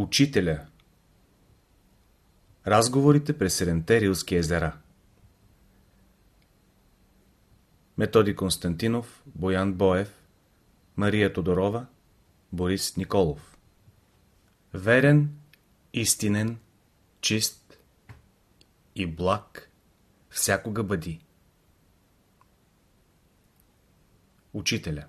Учителя. Разговорите през седемте Рилски езера. Методи Константинов, Боян Боев, Мария Тодорова, Борис Николов. Верен, истинен, чист и благ всякога бъди. Учителя.